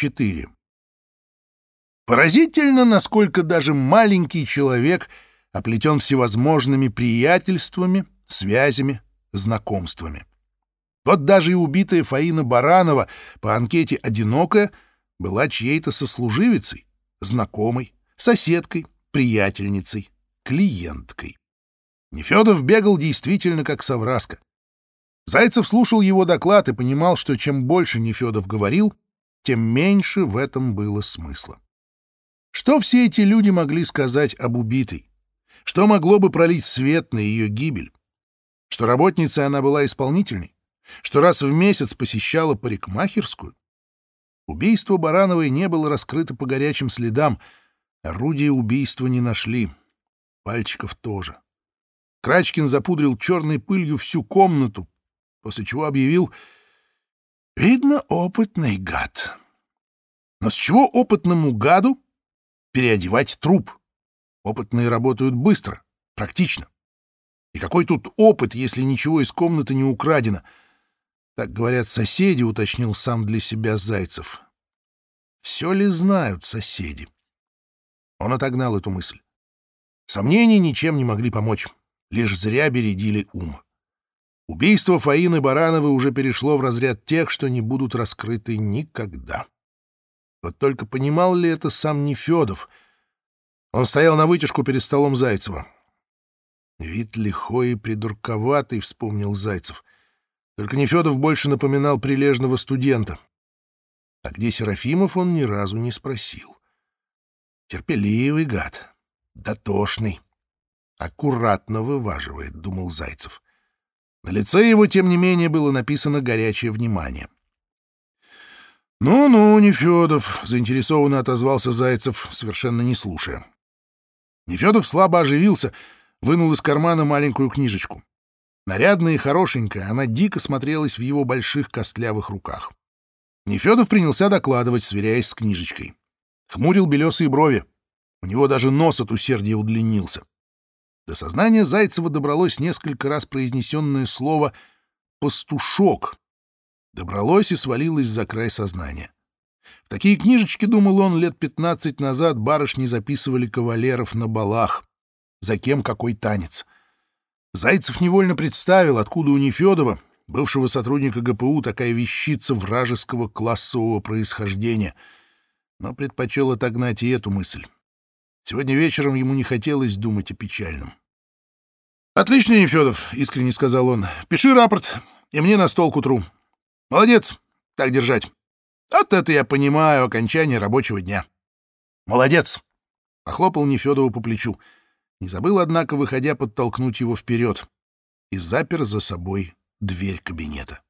4. Поразительно, насколько даже маленький человек оплетен всевозможными приятельствами, связями, знакомствами. Вот даже и убитая Фаина Баранова по анкете «Одинокая» была чьей-то сослуживицей, знакомой, соседкой, приятельницей, клиенткой. Нефедов бегал действительно как совраска. Зайцев слушал его доклад и понимал, что чем больше Нефедов говорил, тем меньше в этом было смысла. Что все эти люди могли сказать об убитой? Что могло бы пролить свет на ее гибель? Что работницей она была исполнительной? Что раз в месяц посещала парикмахерскую? Убийство Барановой не было раскрыто по горячим следам, орудия убийства не нашли, пальчиков тоже. Крачкин запудрил черной пылью всю комнату, после чего объявил «Видно, опытный гад». Но с чего опытному гаду переодевать труп? Опытные работают быстро, практично. И какой тут опыт, если ничего из комнаты не украдено? Так говорят соседи, уточнил сам для себя Зайцев. Все ли знают соседи? Он отогнал эту мысль. Сомнения ничем не могли помочь, лишь зря бередили ум. Убийство Фаины Барановой уже перешло в разряд тех, что не будут раскрыты никогда. Вот только понимал ли это сам Нефедов? Он стоял на вытяжку перед столом Зайцева. Вид лихой и придурковатый, вспомнил Зайцев. Только Нефедов больше напоминал прилежного студента. А где Серафимов, он ни разу не спросил. Терпеливый гад, дотошный, аккуратно вываживает, — думал Зайцев. На лице его, тем не менее, было написано горячее внимание. «Ну-ну, Нефедов», — заинтересованно отозвался Зайцев, совершенно не слушая. Нефедов слабо оживился, вынул из кармана маленькую книжечку. Нарядная и хорошенькая, она дико смотрелась в его больших костлявых руках. Нефедов принялся докладывать, сверяясь с книжечкой. Хмурил белесые брови. У него даже нос от усердия удлинился. До сознания Зайцева добралось несколько раз произнесенное слово «пастушок». Добралось и свалилось за край сознания. В такие книжечки, думал он, лет пятнадцать назад барышни записывали кавалеров на балах. За кем какой танец. Зайцев невольно представил, откуда у Нефедова, бывшего сотрудника ГПУ, такая вещица вражеского классового происхождения, но предпочел отогнать и эту мысль. Сегодня вечером ему не хотелось думать о печальном. «Отлично, Нефедов», — искренне сказал он. «Пиши рапорт, и мне на стол к утру. Молодец, так держать. Вот это я понимаю окончание рабочего дня. Молодец!» — похлопал Нефедову по плечу. Не забыл, однако, выходя, подтолкнуть его вперед и запер за собой дверь кабинета.